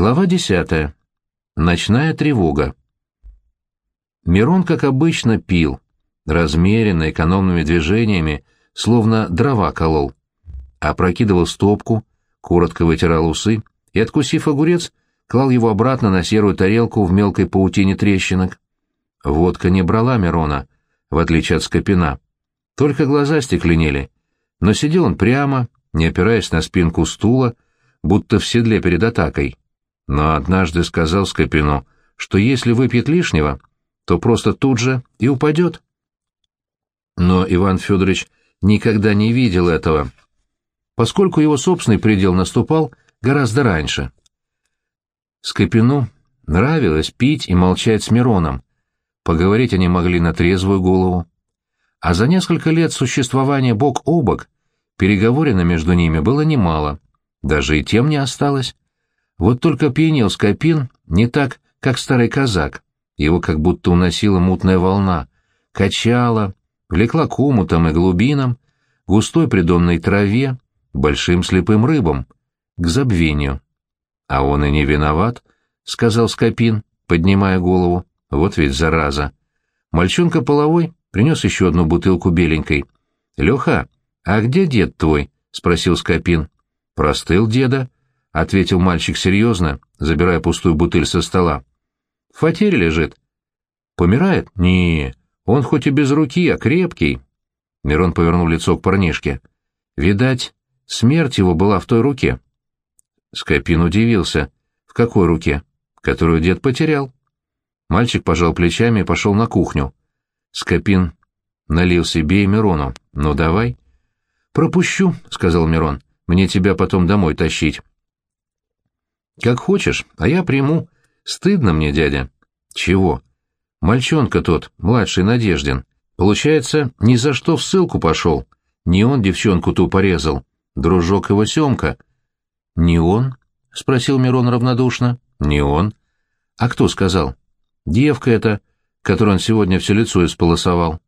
Глава десятая. Ночная тревога. Мирон, как обычно, пил, размеренно, экономными движениями, словно дрова колол. Опрокидывал стопку, коротко вытирал усы и, откусив огурец, клал его обратно на серую тарелку в мелкой паутине трещинок. Водка не брала Мирона, в отличие от Скопина. Только глаза стекленели, но сидел он прямо, не опираясь на спинку стула, будто в седле перед атакой. Но однажды сказал Скопину, что если выпьет лишнего, то просто тут же и упадет. Но Иван Федорович никогда не видел этого, поскольку его собственный предел наступал гораздо раньше. Скопину нравилось пить и молчать с Мироном. Поговорить они могли на трезвую голову. А за несколько лет существования бок о бок переговорено между ними было немало, даже и тем не осталось. Вот только пьянел Скопин не так, как старый казак. Его как будто уносила мутная волна, качала, влекла к умутам и глубинам, густой придонной траве, большим слепым рыбам, к забвению. А он и не виноват, — сказал Скопин, поднимая голову. Вот ведь зараза. Мальчонка половой принес еще одну бутылку беленькой. — Леха, а где дед твой? — спросил Скопин. — Простыл деда, — ответил мальчик серьезно, забирая пустую бутыль со стола. — В фатере лежит. — Помирает? — Не, он хоть и без руки, а крепкий. Мирон повернул лицо к парнишке. — Видать, смерть его была в той руке. Скопин удивился. В какой руке? Которую дед потерял. Мальчик пожал плечами и пошел на кухню. Скопин налил себе и Мирону. «Ну, давай». «Пропущу», — сказал Мирон. «Мне тебя потом домой тащить». «Как хочешь, а я приму. Стыдно мне, дядя». «Чего?» «Мальчонка тот, младший Надеждин. Получается, ни за что в ссылку пошел. Не он девчонку ту порезал. Дружок его Семка». «Не он?» — спросил Мирон равнодушно. «Не он». «А кто сказал?» «Девка эта, которую он сегодня все лицо исполосовал».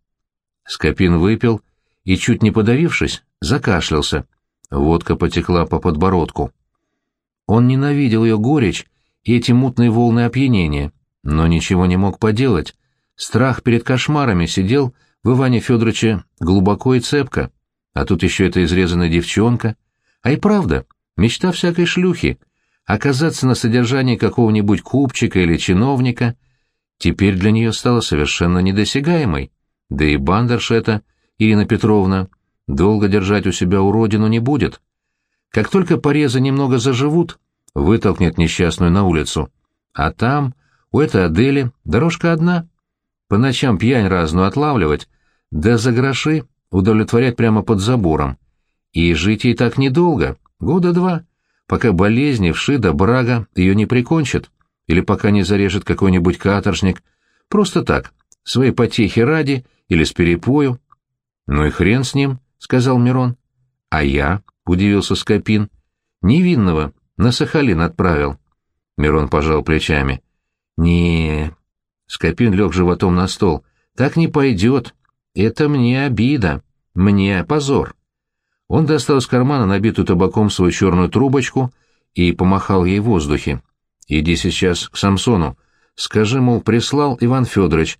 Скопин выпил и, чуть не подавившись, закашлялся. Водка потекла по подбородку. Он ненавидел ее горечь и эти мутные волны опьянения, но ничего не мог поделать. Страх перед кошмарами сидел в Иване Федоровиче глубоко и цепко, а тут еще эта изрезанная девчонка. А и правда, Мечта всякой шлюхи — оказаться на содержании какого-нибудь купчика или чиновника — теперь для нее стала совершенно недосягаемой. Да и бандерша эта, Ирина Петровна, долго держать у себя уродину не будет. Как только порезы немного заживут, вытолкнет несчастную на улицу. А там, у этой Адели, дорожка одна. По ночам пьянь разную отлавливать, да за гроши удовлетворять прямо под забором. И жить ей так недолго, Года два, пока болезни, вши да брага ее не прикончат, или пока не зарежет какой-нибудь каторжник. Просто так, своей потехи ради или с перепою. — Ну и хрен с ним, — сказал Мирон. — А я, — удивился Скопин, — невинного на Сахалин отправил. Мирон пожал плечами. — не Скопин лег животом на стол. — Так не пойдет. Это мне обида. Мне позор. Он достал из кармана набитую табаком свою черную трубочку и помахал ей в воздухе. «Иди сейчас к Самсону. Скажи, мол, прислал Иван Федорович.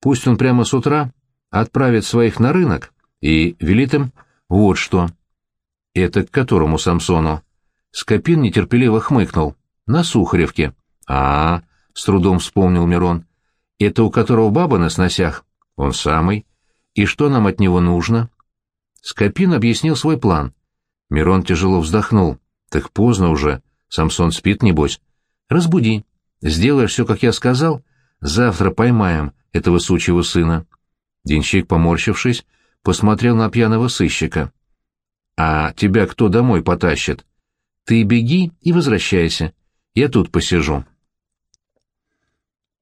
Пусть он прямо с утра отправит своих на рынок и велит им вот что». «Это к которому Самсону?» Скопин нетерпеливо хмыкнул. «На Сухаревке». «А, -а, -а — с трудом вспомнил Мирон. «Это у которого баба на сносях?» «Он самый. И что нам от него нужно?» Скопин объяснил свой план. Мирон тяжело вздохнул. «Так поздно уже. Самсон спит, небось. Разбуди. Сделаешь все, как я сказал. Завтра поймаем этого сучьего сына». Денщик, поморщившись, посмотрел на пьяного сыщика. «А тебя кто домой потащит? Ты беги и возвращайся. Я тут посижу».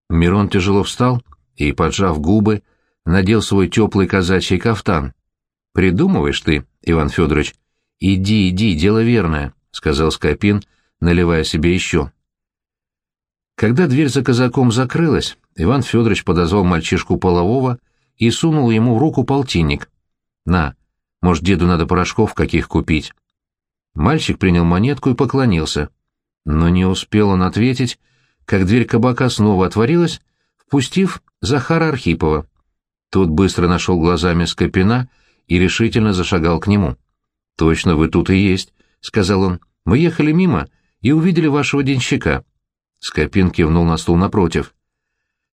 Мирон тяжело встал и, поджав губы, надел свой теплый казачий кафтан. Придумываешь ты, Иван Федорович. Иди, иди, дело верное, — сказал Скопин, наливая себе еще. Когда дверь за казаком закрылась, Иван Федорович подозвал мальчишку полового и сунул ему в руку полтинник. «На, может, деду надо порошков каких купить?» Мальчик принял монетку и поклонился. Но не успел он ответить, как дверь кабака снова отворилась, впустив Захара Архипова. Тот быстро нашел глазами Скопина и решительно зашагал к нему. «Точно, вы тут и есть», — сказал он. «Мы ехали мимо и увидели вашего денщика». Скопин кивнул на стул напротив.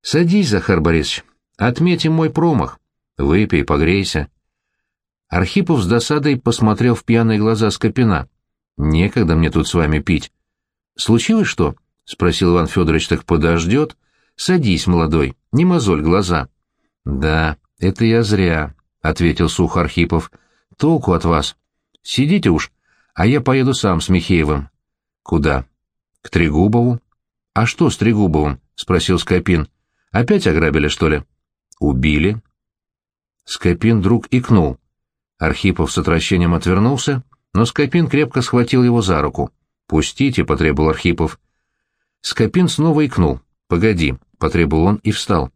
«Садись, Захар Борисович, отметим мой промах. Выпей, погрейся». Архипов с досадой посмотрел в пьяные глаза Скопина. «Некогда мне тут с вами пить». «Случилось что?» — спросил Иван Федорович. «Так подождет. Садись, молодой, не мозоль глаза». «Да, это я зря», — ответил сухо Архипов. «Толку от вас. Сидите уж, а я поеду сам с Михеевым». «Куда?» «К Трегубову». «А что с Трегубовым?» — спросил Скопин. «Опять ограбили, что ли?» «Убили». Скопин вдруг икнул. Архипов с отвращением отвернулся, но Скопин крепко схватил его за руку. «Пустите», — потребовал Архипов. Скопин снова икнул. «Погоди», — потребовал он и встал.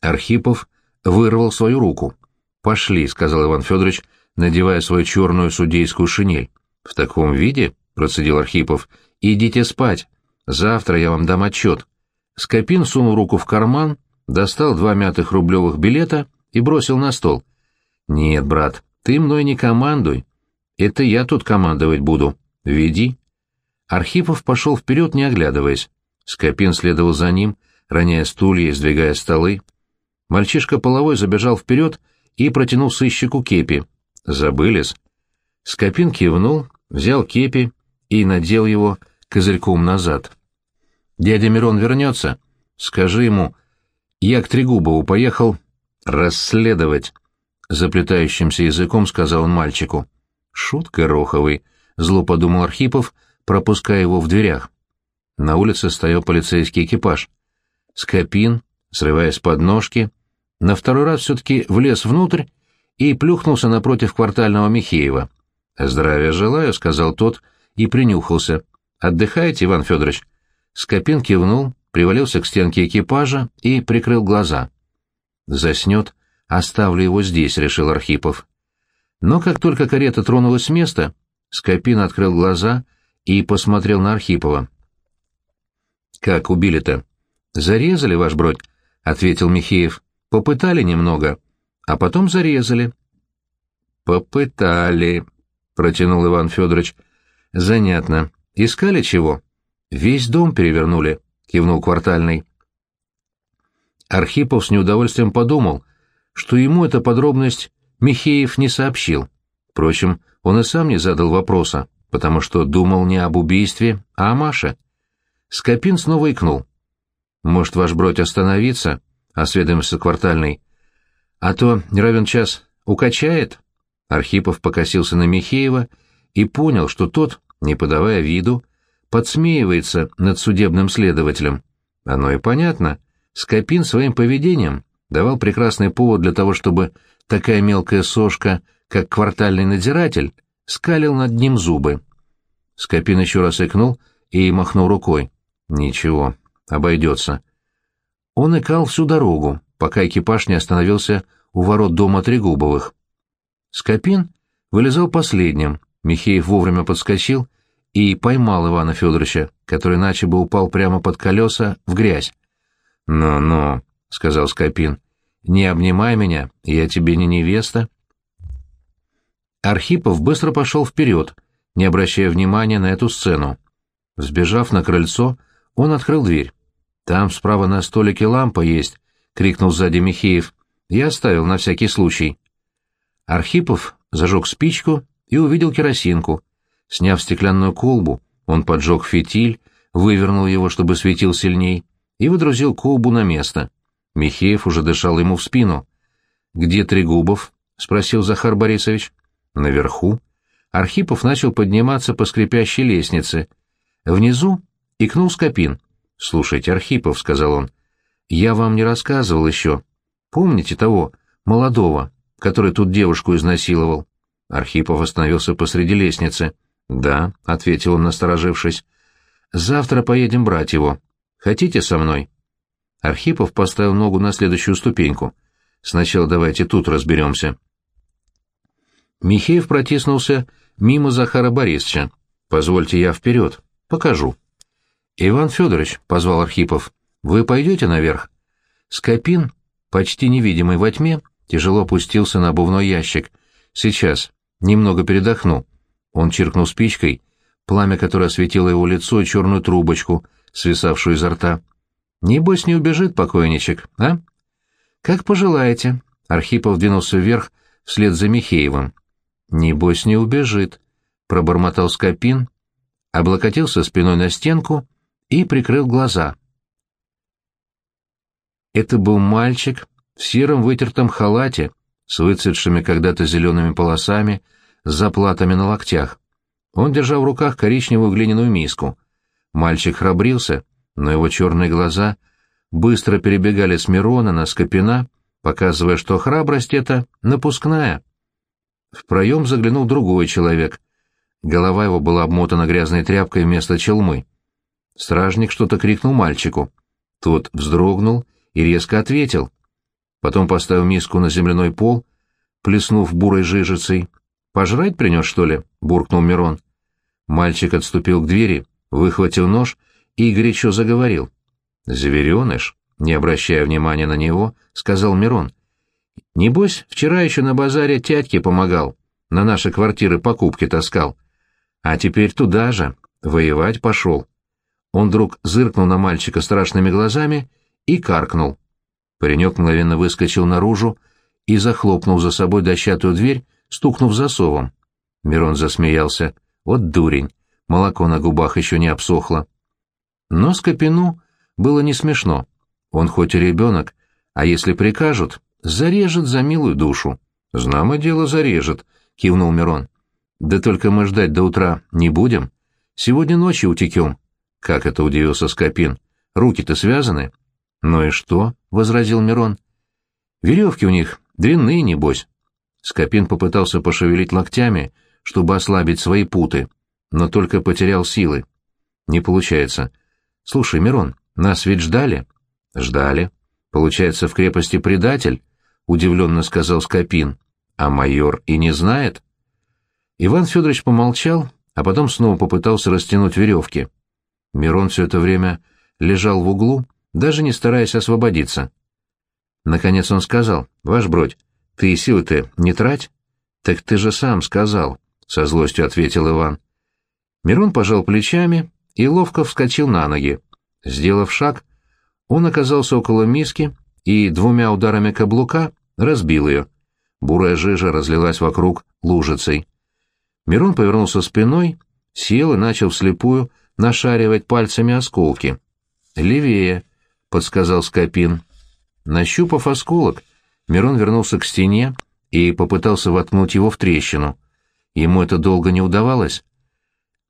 Архипов вырвал свою руку. «Пошли», — сказал Иван Федорович, надевая свою черную судейскую шинель. «В таком виде?» — процедил Архипов. «Идите спать. Завтра я вам дам отчет». Скопин сунул руку в карман, достал два мятых рублевых билета и бросил на стол. «Нет, брат, ты мной не командуй. Это я тут командовать буду. Веди». Архипов пошел вперед, не оглядываясь. Скопин следовал за ним, роняя стулья и сдвигая столы. Мальчишка половой забежал вперед и протянул сыщику кепи. Забылись. Скопин кивнул, взял кепи и надел его козырьком назад. «Дядя Мирон вернется. Скажи ему, я к Трегубову поехал расследовать», — заплетающимся языком сказал он мальчику. «Шутка Роховый», — зло подумал Архипов, пропуская его в дверях. На улице стоял полицейский экипаж. Скопин, срываясь с подножки, на второй раз все-таки влез внутрь и плюхнулся напротив квартального Михеева. «Здравия желаю», — сказал тот и принюхался. «Отдыхаете, Иван Федорович?» Скопин кивнул, привалился к стенке экипажа и прикрыл глаза. «Заснет, оставлю его здесь», — решил Архипов. Но как только карета тронулась с места, Скопин открыл глаза и посмотрел на Архипова. «Как убили-то?» «Зарезали, ваш бродь», — ответил Михеев. «Попытали немного, а потом зарезали». «Попытали», — протянул Иван Федорович. «Занятно. Искали чего?» «Весь дом перевернули», — кивнул квартальный. Архипов с неудовольствием подумал, что ему эта подробность Михеев не сообщил. Впрочем, он и сам не задал вопроса, потому что думал не об убийстве, а о Маше. Скопин снова икнул. «Может, ваш бродь остановиться?» — осведомился квартальный. «А то, не равен час, укачает?» Архипов покосился на Михеева и понял, что тот, не подавая виду, подсмеивается над судебным следователем. Оно и понятно. Скопин своим поведением давал прекрасный повод для того, чтобы такая мелкая сошка, как квартальный надзиратель, скалил над ним зубы. Скопин еще раз икнул и махнул рукой. Ничего, обойдется. Он икал всю дорогу, пока экипаж не остановился у ворот дома Трегубовых. Скопин вылезал последним, Михеев вовремя подскочил и поймал Ивана Федоровича, который иначе бы упал прямо под колеса в грязь. «Ну-ну», — сказал Скопин, — «не обнимай меня, я тебе не невеста». Архипов быстро пошел вперед, не обращая внимания на эту сцену. Взбежав на крыльцо, он открыл дверь. «Там справа на столике лампа есть», — крикнул сзади Михеев. «Я оставил на всякий случай». Архипов зажег спичку и увидел керосинку. Сняв стеклянную колбу, он поджег фитиль, вывернул его, чтобы светил сильней, и выдрузил колбу на место. Михеев уже дышал ему в спину. «Где Трегубов?» — спросил Захар Борисович. «Наверху». Архипов начал подниматься по скрипящей лестнице. Внизу икнул Скопин. «Слушайте, Архипов», — сказал он, — «я вам не рассказывал еще. Помните того, молодого, который тут девушку изнасиловал?» Архипов остановился посреди лестницы. «Да», — ответил он, насторожившись. «Завтра поедем брать его. Хотите со мной?» Архипов поставил ногу на следующую ступеньку. «Сначала давайте тут разберемся». Михеев протиснулся мимо Захара Борисовича. «Позвольте я вперед». Покажу. Иван Федорович, — позвал Архипов, — вы пойдете наверх? Скопин, почти невидимый во тьме, тяжело опустился на обувной ящик. Сейчас. Немного передохну. Он чиркнул спичкой, пламя которое осветило его лицо и черную трубочку, свисавшую изо рта. «Небось не убежит покойничек, а?» «Как пожелаете». Архипов двинулся вверх вслед за Михеевым. «Небось не убежит», — пробормотал Скопин, облокотился спиной на стенку и прикрыл глаза. Это был мальчик в сером вытертом халате, с выцветшими когда-то зелеными полосами, с заплатами на локтях. Он держал в руках коричневую глиняную миску. Мальчик храбрился, но его черные глаза быстро перебегали с Мирона на Скопина, показывая, что храбрость эта напускная. В проем заглянул другой человек. Голова его была обмотана грязной тряпкой вместо челмы. Стражник что-то крикнул мальчику. Тот вздрогнул и резко ответил. Потом поставил миску на земляной пол, плеснув бурой жижицей. «Пожрать принес, что ли?» — буркнул Мирон. Мальчик отступил к двери, выхватил нож и горячо заговорил. «Звереныш?» — не обращая внимания на него, сказал Мирон. «Небось, вчера еще на базаре тятьке помогал, на наши квартиры покупки таскал. А теперь туда же, воевать пошел». Он вдруг зыркнул на мальчика страшными глазами и каркнул. Паренек мгновенно выскочил наружу и захлопнул за собой дощатую дверь, стукнув засовом. Мирон засмеялся. Вот дурень, молоко на губах еще не обсохло. Но Скопину было не смешно. Он хоть и ребенок, а если прикажут, зарежет за милую душу. Знамо дело зарежет, кивнул Мирон. Да только мы ждать до утра не будем. Сегодня ночью утекем. Как это удивился Скопин? Руки-то связаны. Ну и что? возразил Мирон. Веревки у них длинные, небось. Скопин попытался пошевелить локтями, чтобы ослабить свои путы, но только потерял силы. Не получается. Слушай, Мирон, нас ведь ждали? Ждали. Получается, в крепости предатель? Удивленно сказал Скопин. А майор и не знает? Иван Федорович помолчал, а потом снова попытался растянуть веревки. Мирон все это время лежал в углу, даже не стараясь освободиться. Наконец он сказал, «Ваш бродь, ты силы-то не трать?» «Так ты же сам сказал», — со злостью ответил Иван. Мирон пожал плечами и ловко вскочил на ноги. Сделав шаг, он оказался около миски и двумя ударами каблука разбил ее. Бурая жижа разлилась вокруг лужицей. Мирон повернулся спиной, сел и начал вслепую нашаривать пальцами осколки. «Левее», — подсказал Скопин. Нащупав осколок, Мирон вернулся к стене и попытался воткнуть его в трещину. Ему это долго не удавалось.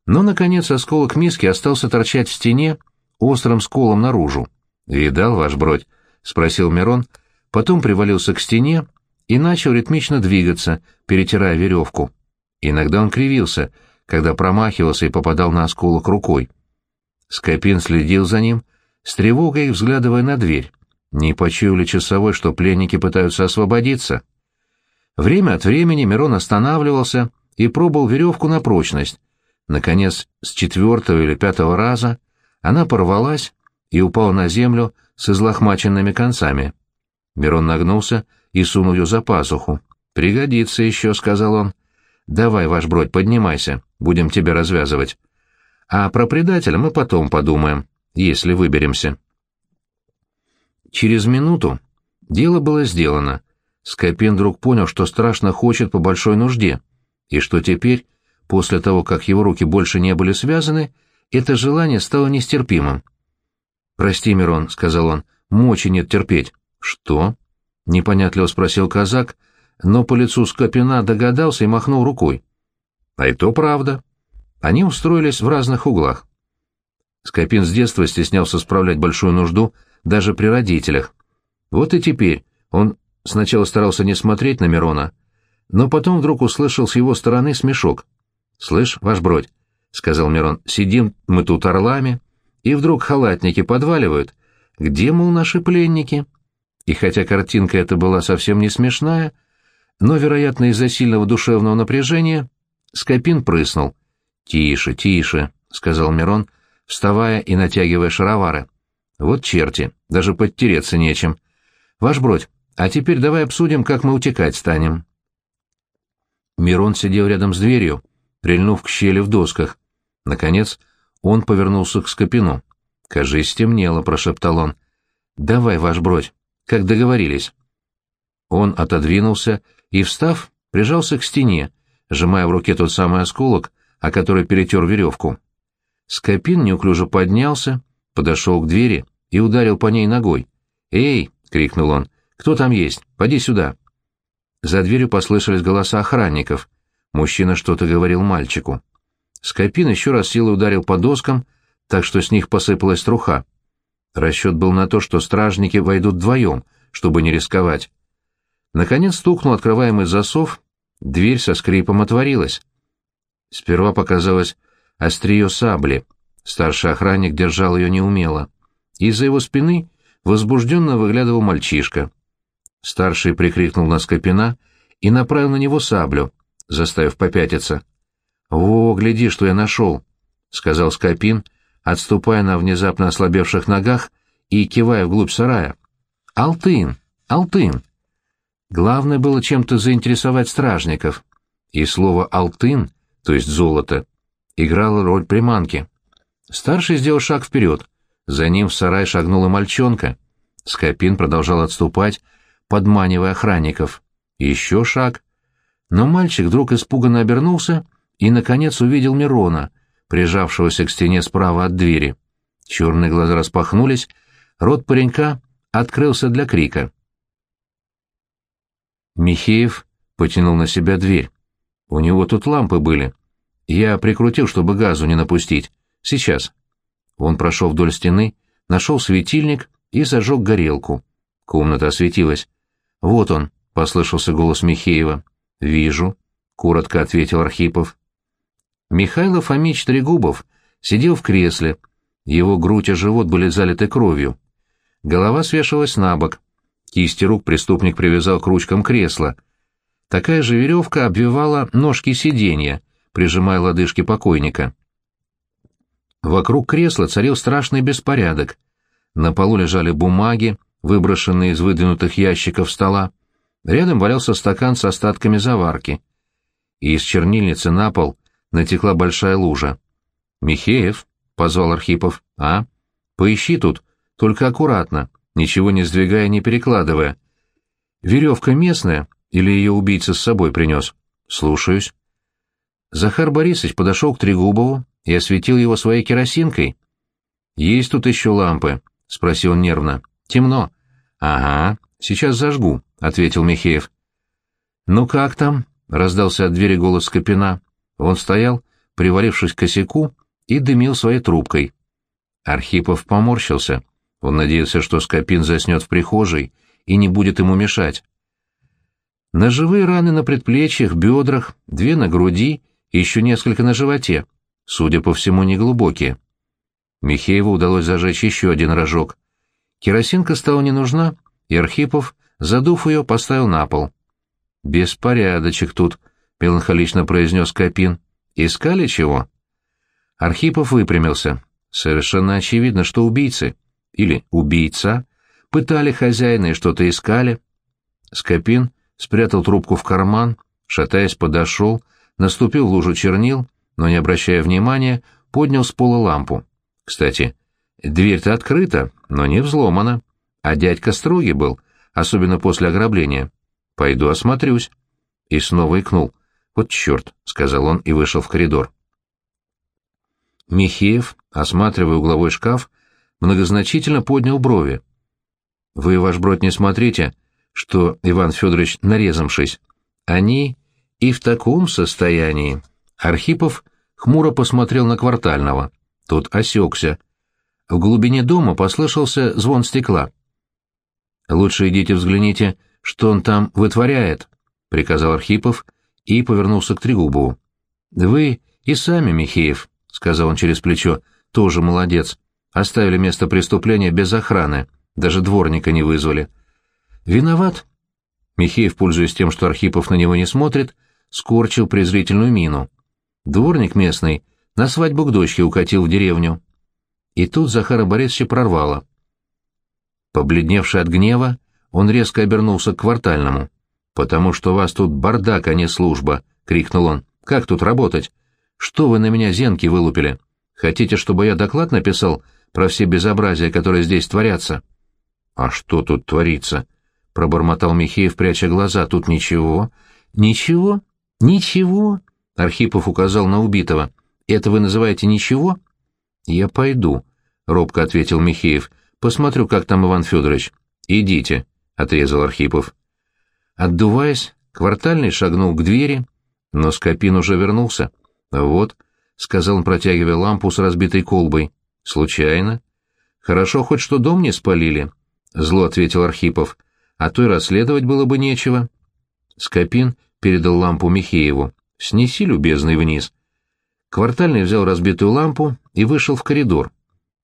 Но, наконец, осколок миски остался торчать в стене острым сколом наружу. «Видал, ваш бродь?» — спросил Мирон, потом привалился к стене и начал ритмично двигаться, перетирая веревку. Иногда он кривился, когда промахивался и попадал на осколок рукой. Скопин следил за ним, с тревогой взглядывая на дверь. Не почуял ли часовой, что пленники пытаются освободиться? Время от времени Мирон останавливался и пробовал веревку на прочность. Наконец, с четвертого или пятого раза она порвалась и упала на землю с излохмаченными концами. Мирон нагнулся и сунул ее за пазуху. «Пригодится еще», — сказал он. «Давай, ваш бродь, поднимайся, будем тебя развязывать. А про предателя мы потом подумаем, если выберемся». Через минуту дело было сделано. Скопин вдруг понял, что страшно хочет по большой нужде, и что теперь, после того, как его руки больше не были связаны, это желание стало нестерпимым. «Прости, Мирон», — сказал он, — «мочи нет терпеть». «Что?» — непонятливо спросил казак, но по лицу Скопина догадался и махнул рукой. «А и то правда». Они устроились в разных углах. Скопин с детства стеснялся справлять большую нужду даже при родителях. Вот и теперь он сначала старался не смотреть на Мирона, но потом вдруг услышал с его стороны смешок. «Слышь, ваш бродь», — сказал Мирон, — «сидим мы тут орлами, и вдруг халатники подваливают. Где, мол, наши пленники?» И хотя картинка эта была совсем не смешная, но, вероятно, из-за сильного душевного напряжения, Скопин прыснул. «Тише, тише», — сказал Мирон, вставая и натягивая шаровары. «Вот черти, даже подтереться нечем. Ваш бродь, а теперь давай обсудим, как мы утекать станем». Мирон сидел рядом с дверью, прильнув к щели в досках. Наконец, он повернулся к Скопину. «Кажись, стемнело», — прошептал он. «Давай, ваш бродь, как договорились». Он отодвинулся и, встав, прижался к стене, сжимая в руке тот самый осколок, о который перетер веревку. Скопин неуклюже поднялся, подошел к двери и ударил по ней ногой. «Эй!» — крикнул он. «Кто там есть? Поди сюда!» За дверью послышались голоса охранников. Мужчина что-то говорил мальчику. Скопин еще раз силой ударил по доскам, так что с них посыпалась труха. Расчет был на то, что стражники войдут вдвоем, чтобы не рисковать. Наконец стукнул открываемый засов, дверь со скрипом отворилась. Сперва показалось острие сабли. Старший охранник держал ее неумело. Из-за его спины возбужденно выглядывал мальчишка. Старший прикрикнул на Скопина и направил на него саблю, заставив попятиться. «Во, гляди, что я нашел!» — сказал Скопин, отступая на внезапно ослабевших ногах и кивая вглубь сарая. «Алтын! Алтын!» Главное было чем-то заинтересовать стражников, и слово «алтын», то есть «золото», играло роль приманки. Старший сделал шаг вперед, за ним в сарай шагнула мальчонка. Скопин продолжал отступать, подманивая охранников. Еще шаг. Но мальчик вдруг испуганно обернулся и, наконец, увидел Мирона, прижавшегося к стене справа от двери. Черные глаза распахнулись, рот паренька открылся для крика. Михеев потянул на себя дверь. У него тут лампы были. Я прикрутил, чтобы газу не напустить. Сейчас. Он прошел вдоль стены, нашел светильник и зажег горелку. Комната осветилась. «Вот он», — послышался голос Михеева. «Вижу», — коротко ответил Архипов. Михаил Фомич Трегубов сидел в кресле. Его грудь и живот были залиты кровью. Голова свешивалась на бок. Кисти рук преступник привязал к ручкам кресла. Такая же веревка обвивала ножки сиденья, прижимая лодыжки покойника. Вокруг кресла царил страшный беспорядок. На полу лежали бумаги, выброшенные из выдвинутых ящиков стола. Рядом валялся стакан с остатками заварки. И из чернильницы на пол натекла большая лужа. «Михеев?» — позвал Архипов. «А? Поищи тут, только аккуратно, ничего не сдвигая, не перекладывая. Веревка местная или ее убийца с собой принес?» «Слушаюсь». Захар Борисович подошел к Трегубову и осветил его своей керосинкой. «Есть тут еще лампы?» — спросил он нервно. «Темно». «Ага, сейчас зажгу», — ответил Михеев. «Ну как там?» — раздался от двери голос Копина. Он стоял, привалившись к косяку, и дымил своей трубкой. Архипов поморщился. Он надеялся, что Скопин заснет в прихожей и не будет ему мешать. Ножевые раны на предплечьях, бедрах, две на груди и еще несколько на животе, судя по всему, неглубокие. Михееву удалось зажечь еще один рожок. Керосинка стала не нужна, и Архипов, задув ее, поставил на пол. «Беспорядочек тут», — меланхолично произнес Копин. «Искали чего?» Архипов выпрямился. Совершенно очевидно, что убийцы, или убийца, пытали хозяина и что-то искали. Скопин спрятал трубку в карман, шатаясь, подошел, наступил в лужу чернил, но, не обращая внимания, поднял с пола лампу. Кстати, дверь-то открыта, но не взломана, а дядька строгий был, особенно после ограбления. Пойду осмотрюсь. И снова икнул. «Вот черт», — сказал он и вышел в коридор. Михеев, осматривая угловой шкаф, многозначительно поднял брови. «Вы, ваш брод, не смотрите, что Иван Федорович нарезавшись. Они и в таком состоянии». Архипов хмуро посмотрел на Квартального. Тот осекся. В глубине дома послышался звон стекла. «Лучше идите взгляните, что он там вытворяет», — приказал Архипов и повернулся к Трегубову. «Вы и сами, Михеев», — сказал он через плечо, — «тоже молодец. Оставили место преступления без охраны, даже дворника не вызвали». «Виноват?» Михеев, пользуясь тем, что Архипов на него не смотрит, скорчил презрительную мину. Дворник местный На свадьбу к дочке укатил в деревню. И тут Захара Борисовича прорвало. Побледневший от гнева, он резко обернулся к квартальному. «Потому что у вас тут бардак, а не служба!» — крикнул он. «Как тут работать? Что вы на меня зенки вылупили? Хотите, чтобы я доклад написал про все безобразия, которые здесь творятся?» «А что тут творится?» — пробормотал Михеев, пряча глаза. «Тут ничего». «Ничего? Ничего?» — Архипов указал на убитого. «Это вы называете ничего?» «Я пойду», — робко ответил Михеев. «Посмотрю, как там Иван Федорович». «Идите», — отрезал Архипов. Отдуваясь, квартальный шагнул к двери, но Скопин уже вернулся. «Вот», — сказал он, протягивая лампу с разбитой колбой. «Случайно?» «Хорошо хоть что дом не спалили», — зло ответил Архипов. «А то и расследовать было бы нечего». Скопин передал лампу Михееву. «Снеси, любезный, вниз». Квартальный взял разбитую лампу и вышел в коридор.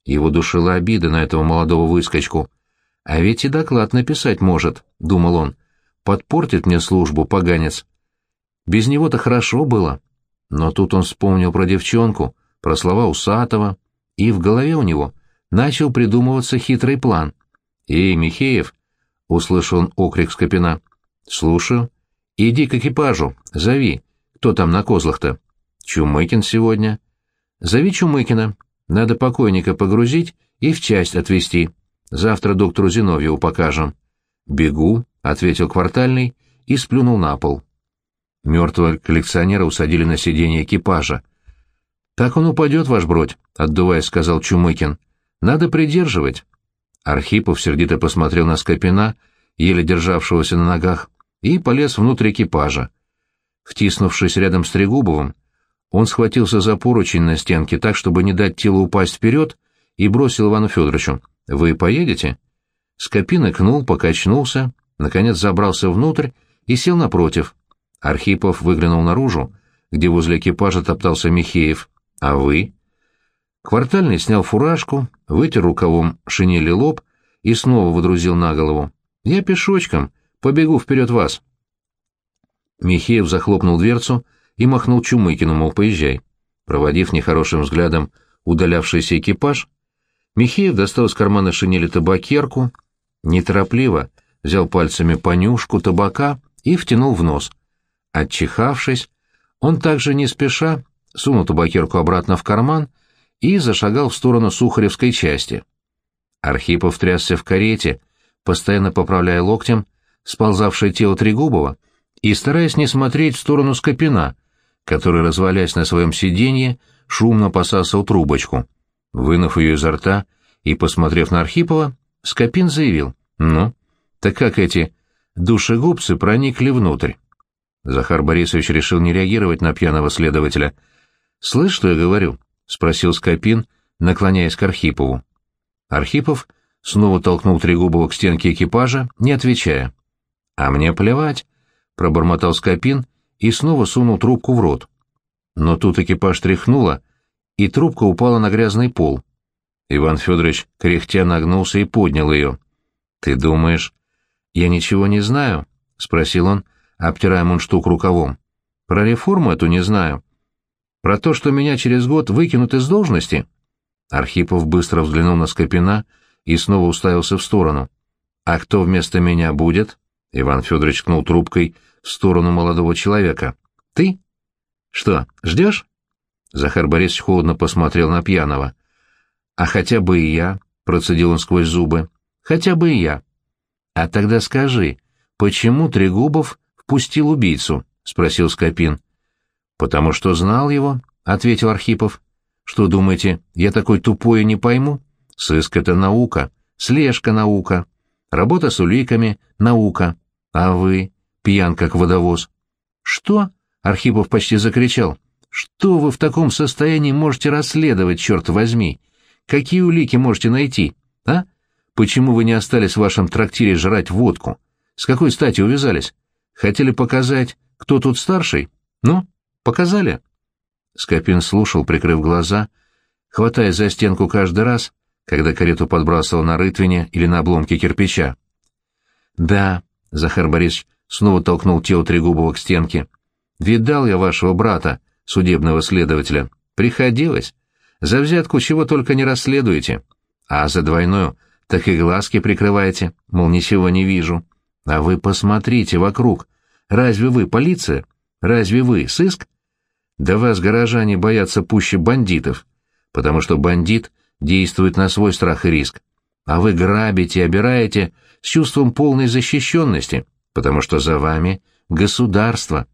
Его душила обида на этого молодого выскочку. «А ведь и доклад написать может», — думал он. «Подпортит мне службу, поганец». Без него-то хорошо было. Но тут он вспомнил про девчонку, про слова Усатого, и в голове у него начал придумываться хитрый план. «Эй, Михеев!» — услышал он окрик Скопина. «Слушаю. Иди к экипажу, зови. Кто там на козлах-то?» Чумыкин сегодня. Зови Чумыкина. Надо покойника погрузить и в часть отвезти. Завтра доктору Зиновьеву покажем. Бегу, — ответил квартальный и сплюнул на пол. Мертвого коллекционера усадили на сиденье экипажа. «Так он упадет, ваш бродь», — отдуваясь, сказал Чумыкин. «Надо придерживать». Архипов сердито посмотрел на Скопина, еле державшегося на ногах, и полез внутрь экипажа. Втиснувшись рядом с Трегубовым, он схватился за поручень на стенке так, чтобы не дать телу упасть вперед, и бросил Ивану Федоровичу. «Вы поедете?» Скопин икнул, покачнулся, наконец забрался внутрь и сел напротив. Архипов выглянул наружу, где возле экипажа топтался Михеев. «А вы?» Квартальный снял фуражку, вытер рукавом шинели лоб и снова выдрузил на голову. «Я пешочком, побегу вперед вас». Михеев захлопнул дверцу и махнул Чумыкину, мол, поезжай. Проводив нехорошим взглядом удалявшийся экипаж, Михеев достал из кармана шинели табакерку, неторопливо взял пальцами понюшку табака и втянул в нос. Отчихавшись, он также не спеша сунул табакерку обратно в карман и зашагал в сторону Сухаревской части. Архипов трясся в карете, постоянно поправляя локтем сползавшее тело Трегубова и стараясь не смотреть в сторону Скопина, который, развалясь на своем сиденье, шумно посасывал трубочку. Вынув ее изо рта и посмотрев на Архипова, Скопин заявил, «Ну, так как эти душегубцы проникли внутрь?» Захар Борисович решил не реагировать на пьяного следователя. «Слышь, что я говорю?» — спросил Скопин, наклоняясь к Архипову. Архипов снова толкнул Трегубова к стенке экипажа, не отвечая. «А мне плевать», — пробормотал Скопин и снова сунул трубку в рот. Но тут экипаж тряхнуло, и трубка упала на грязный пол. Иван Федорович кряхтя нагнулся и поднял ее. «Ты думаешь, я ничего не знаю?» — спросил он, обтирая мундштук рукавом. «Про реформу эту не знаю. Про то, что меня через год выкинут из должности?» Архипов быстро взглянул на Скопина и снова уставился в сторону. «А кто вместо меня будет?» Иван Федорович ткнул трубкой в сторону молодого человека. «Ты? Что, ждешь?» Захар Борисович холодно посмотрел на пьяного. «А хотя бы и я», — процедил он сквозь зубы, — «хотя бы и я». «А тогда скажи, почему Трегубов впустил убийцу?» — спросил Скопин. «Потому что знал его», — ответил Архипов. «Что думаете, я такой тупой и не пойму? Сыск — это наука, слежка — наука, работа с уликами — наука. А вы? Пьян как водовоз. «Что?» — Архипов почти закричал. «Что вы в таком состоянии можете расследовать, черт возьми? Какие улики можете найти, а? Почему вы не остались в вашем трактире жрать водку? С какой стати увязались? Хотели показать, кто тут старший? Ну, показали?» Скопин слушал, прикрыв глаза, хватая за стенку каждый раз, когда карету подбрасывал на рытвине или на обломке кирпича. «Да», — Захар Борисович снова толкнул тело Трегубова к стенке. «Видал я вашего брата, судебного следователя. Приходилось. За взятку чего только не расследуете. А за двойную так и глазки прикрываете, мол, ничего не вижу. А вы посмотрите вокруг. Разве вы полиция? Разве вы сыск? Да вас горожане боятся пуще бандитов, потому что бандит действует на свой страх и риск. А вы грабите, обираете с чувством полной защищенности, потому что за вами государство.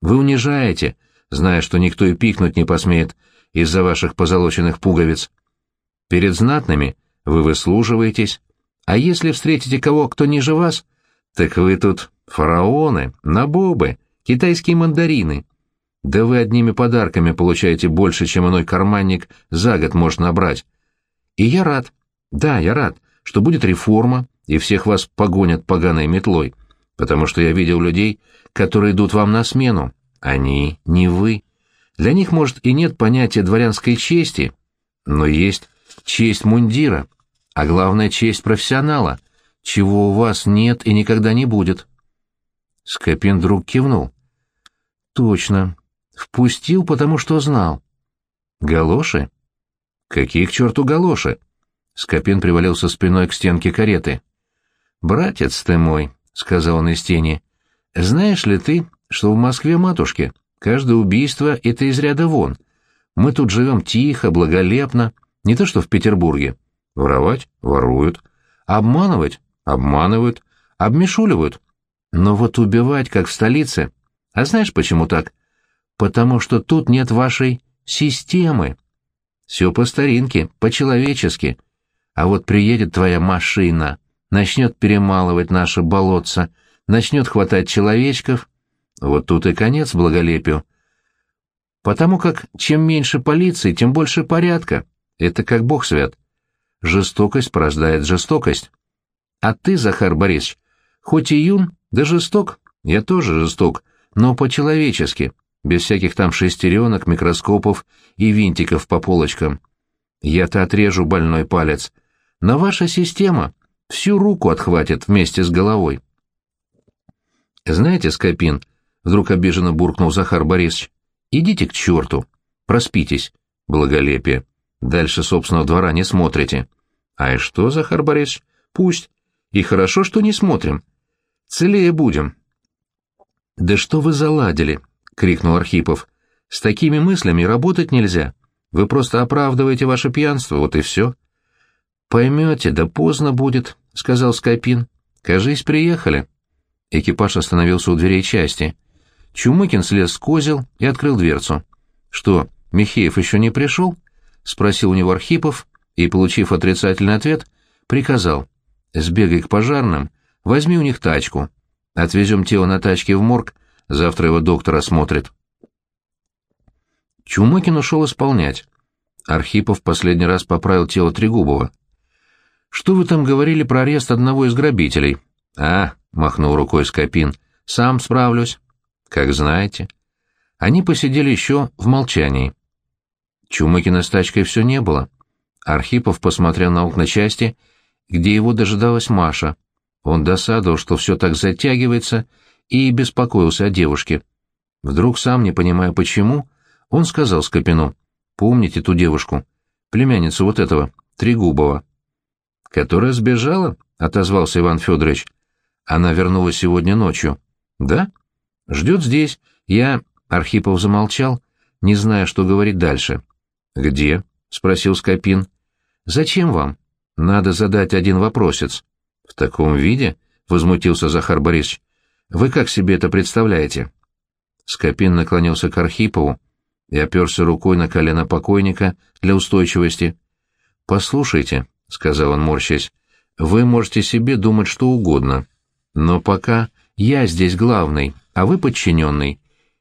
Вы унижаете, зная, что никто и пикнуть не посмеет из-за ваших позолоченных пуговиц. Перед знатными вы выслуживаетесь, а если встретите кого, кто ниже вас, так вы тут фараоны, набобы, китайские мандарины. Да вы одними подарками получаете больше, чем иной карманник за год может набрать. И я рад, да, я рад, что будет реформа, и всех вас погонят поганой метлой, потому что я видел людей, которые идут вам на смену. Они не вы. Для них, может, и нет понятия дворянской чести, но есть честь мундира, а главное, честь профессионала, чего у вас нет и никогда не будет. Скопин вдруг кивнул. Точно. Впустил, потому что знал. Галоши? Какие к черту галоши? Скопин привалился спиной к стенке кареты. «Братец ты мой», — сказал он из тени, — «знаешь ли ты, что в Москве, матушке, каждое убийство — это из ряда вон. Мы тут живем тихо, благолепно, не то что в Петербурге. Воровать — воруют, обманывать — обманывают, обмешуливают. Но вот убивать, как в столице. А знаешь, почему так? Потому что тут нет вашей системы. Все по старинке, по-человечески. А вот приедет твоя машина, начнет перемалывать наше болотце, начнет хватать человечков. Вот тут и конец благолепию. Потому как чем меньше полиции, тем больше порядка. Это как бог свят. Жестокость порождает жестокость. А ты, Захар Борисович, хоть и юн, да жесток, я тоже жесток, но по-человечески, без всяких там шестеренок, микроскопов и винтиков по полочкам. Я-то отрежу больной палец, но ваша система всю руку отхватит вместе с головой. Знаете, Скопин, — вдруг обиженно буркнул Захар Борисович, — идите к черту, проспитесь, благолепие. Дальше собственного двора не смотрите. А и что, Захар Борисович? Пусть. И хорошо, что не смотрим. Целее будем. Да что вы заладили? крикнул Архипов. С такими мыслями работать нельзя. Вы просто оправдываете ваше пьянство, вот и все. Поймете, да поздно будет, сказал Скопин. Кажись, приехали. Экипаж остановился у дверей части. Чумыкин слез с козел и открыл дверцу. Что, Михеев еще не пришел? — спросил у него Архипов и, получив отрицательный ответ, приказал. «Сбегай к пожарным, возьми у них тачку. Отвезем тело на тачке в морг, завтра его доктор осмотрит». Чумыкин ушел исполнять. Архипов последний раз поправил тело Трегубова. «Что вы там говорили про арест одного из грабителей?» «А», — махнул рукой Скопин, — «сам справлюсь». «Как знаете». Они посидели еще в молчании. Чумыкина с тачкой все не было. Архипов посмотрел на окна части, где его дожидалась Маша. Он досадовал, что все так затягивается, и беспокоился о девушке. Вдруг, сам не понимая почему, он сказал Скопину, «Помните ту девушку, племянницу вот этого, Трегубова?» «Которая сбежала?» — отозвался Иван Федорович. «Она вернулась сегодня ночью». «Да?» «Ждет здесь. Я...» — Архипов замолчал, не зная, что говорить дальше. «Где?» — спросил Скопин. «Зачем вам? Надо задать один вопросец». «В таком виде?» — возмутился Захар Борисович. «Вы как себе это представляете?» Скопин наклонился к Архипову и оперся рукой на колено покойника для устойчивости. «Послушайте», — сказал он, морщась, — «вы можете себе думать что угодно, но пока я здесь главный, а вы подчиненный,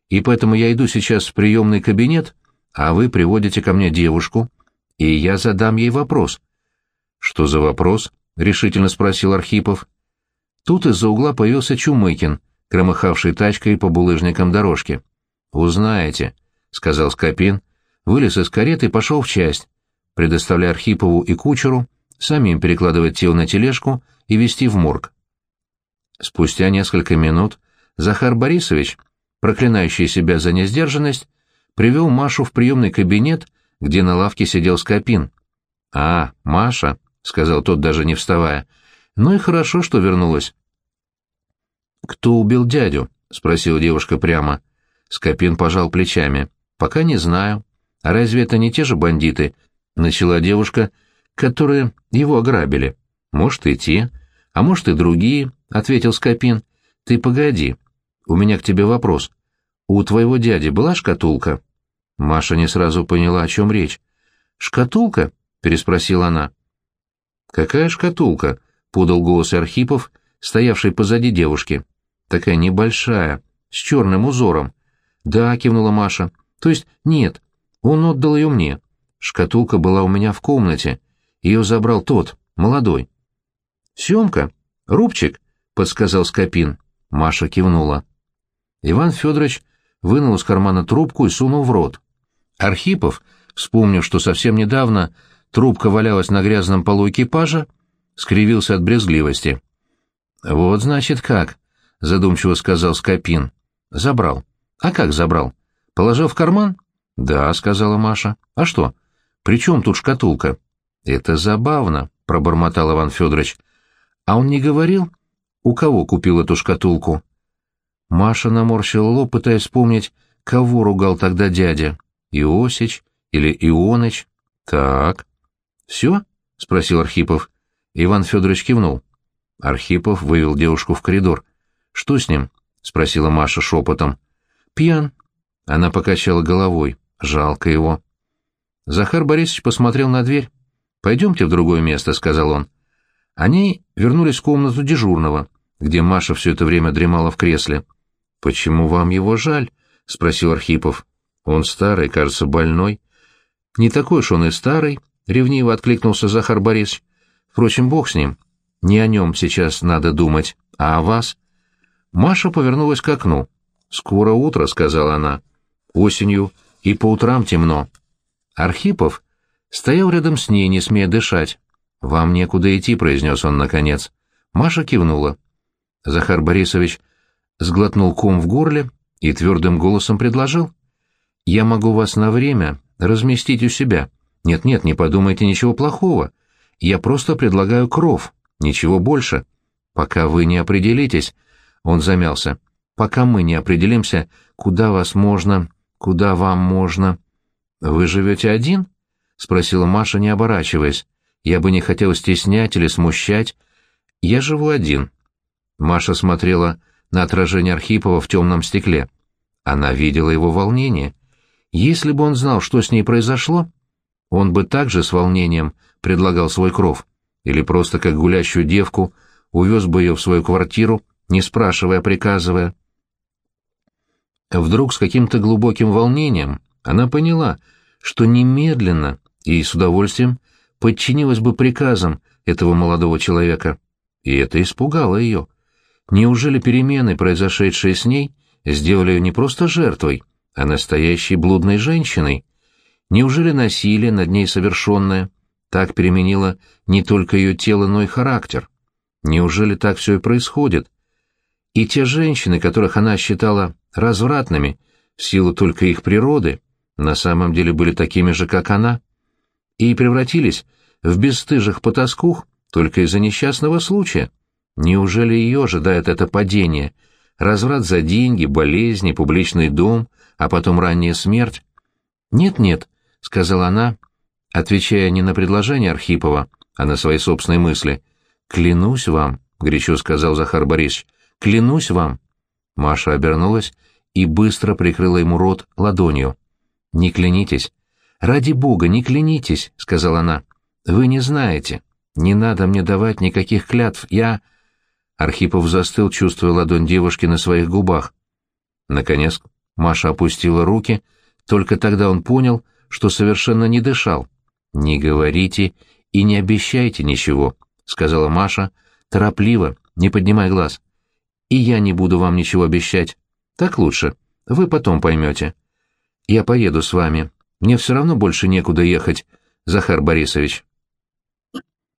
и поэтому я иду сейчас в приемный кабинет а вы приводите ко мне девушку, и я задам ей вопрос. — Что за вопрос? — решительно спросил Архипов. Тут из-за угла появился Чумыкин, громыхавший тачкой по булыжникам дорожки. — Узнаете, — сказал Скопин, вылез из кареты и пошел в часть, предоставляя Архипову и кучеру самим перекладывать тело на тележку и везти в морг. Спустя несколько минут Захар Борисович, проклинающий себя за несдержанность, привел Машу в приемный кабинет, где на лавке сидел Скопин. «А, Маша», — сказал тот, даже не вставая, — «ну и хорошо, что вернулась». «Кто убил дядю?» — спросила девушка прямо. Скопин пожал плечами. «Пока не знаю. А разве это не те же бандиты?» — начала девушка, — которые его ограбили. «Может, и те, а может, и другие», — ответил Скопин. «Ты погоди. У меня к тебе вопрос. У твоего дяди была шкатулка?» Маша не сразу поняла, о чем речь. «Шкатулка?» — переспросила она. «Какая шкатулка?» — подал голос Архипов, стоявший позади девушки. «Такая небольшая, с черным узором». «Да», — кивнула Маша. «То есть нет, он отдал ее мне. Шкатулка была у меня в комнате. Ее забрал тот, молодой». «Семка? Рубчик?» — подсказал Скопин. Маша кивнула. Иван Федорович вынул из кармана трубку и сунул в рот. Архипов, вспомнив, что совсем недавно трубка валялась на грязном полу экипажа, скривился от брезгливости. «Вот, значит, как», — задумчиво сказал Скопин. «Забрал. А как забрал? Положил в карман?» «Да», — сказала Маша. «А что? При чем тут шкатулка?» «Это забавно», — пробормотал Иван Федорович. «А он не говорил, у кого купил эту шкатулку?» Маша наморщила лоб, пытаясь вспомнить, кого ругал тогда дядя. Иосич или Ионыч? Так. Все? — спросил Архипов. Иван Федорович кивнул. Архипов вывел девушку в коридор. «Что с ним?» — спросила Маша шепотом. «Пьян». Она покачала головой. Жалко его. Захар Борисович посмотрел на дверь. «Пойдемте в другое место», — сказал он. Они вернулись в комнату дежурного, где Маша все это время дремала в кресле. «Почему вам его жаль?» — спросил Архипов. «Он старый, кажется, больной». «Не такой уж он и старый», — ревниво откликнулся Захар Борисович. «Впрочем, бог с ним. Не о нем сейчас надо думать, а о вас». Маша повернулась к окну. «Скоро утро», — сказала она. «Осенью и по утрам темно». Архипов стоял рядом с ней, не смея дышать. «Вам некуда идти», — произнес он наконец. Маша кивнула. Захар Борисович сглотнул ком в горле и твердым голосом предложил. «Я могу вас на время разместить у себя. Нет-нет, не подумайте ничего плохого. Я просто предлагаю кров, ничего больше. Пока вы не определитесь...» Он замялся. «Пока мы не определимся, куда вас можно, куда вам можно...» «Вы живете один?» — спросила Маша, не оборачиваясь. «Я бы не хотел стеснять или смущать. Я живу один». Маша смотрела на отражение Архипова в темном стекле. Она видела его волнение. Если бы он знал, что с ней произошло, он бы также с волнением предлагал свой кров, или просто как гулящую девку увез бы ее в свою квартиру, не спрашивая, приказывая. Вдруг с каким-то глубоким волнением она поняла, что немедленно и с удовольствием подчинилась бы приказам этого молодого человека. И это испугало ее. Неужели перемены, произошедшие с ней, сделали ее не просто жертвой, а настоящей блудной женщиной? Неужели насилие над ней совершенное так переменило не только ее тело, но и характер? Неужели так все и происходит? И те женщины, которых она считала развратными, в силу только их природы, на самом деле были такими же, как она, и превратились в бесстыжих потаскух только из-за несчастного случая. Неужели ее ожидает это падение? Разврат за деньги, болезни, публичный дом, а потом ранняя смерть? «Нет-нет», — сказала она, отвечая не на предложение Архипова, а на свои собственные мысли. «Клянусь вам», — горячо сказал Захар Борисович, — «клянусь вам». Маша обернулась и быстро прикрыла ему рот ладонью. «Не клянитесь». «Ради бога, не клянитесь», — сказала она. «Вы не знаете. Не надо мне давать никаких клятв. Я...» Архипов застыл, чувствуя ладонь девушки на своих губах. Наконец Маша опустила руки, только тогда он понял, что совершенно не дышал. «Не говорите и не обещайте ничего», — сказала Маша, торопливо, не поднимая глаз. «И я не буду вам ничего обещать. Так лучше. Вы потом поймете. Я поеду с вами. Мне все равно больше некуда ехать, Захар Борисович».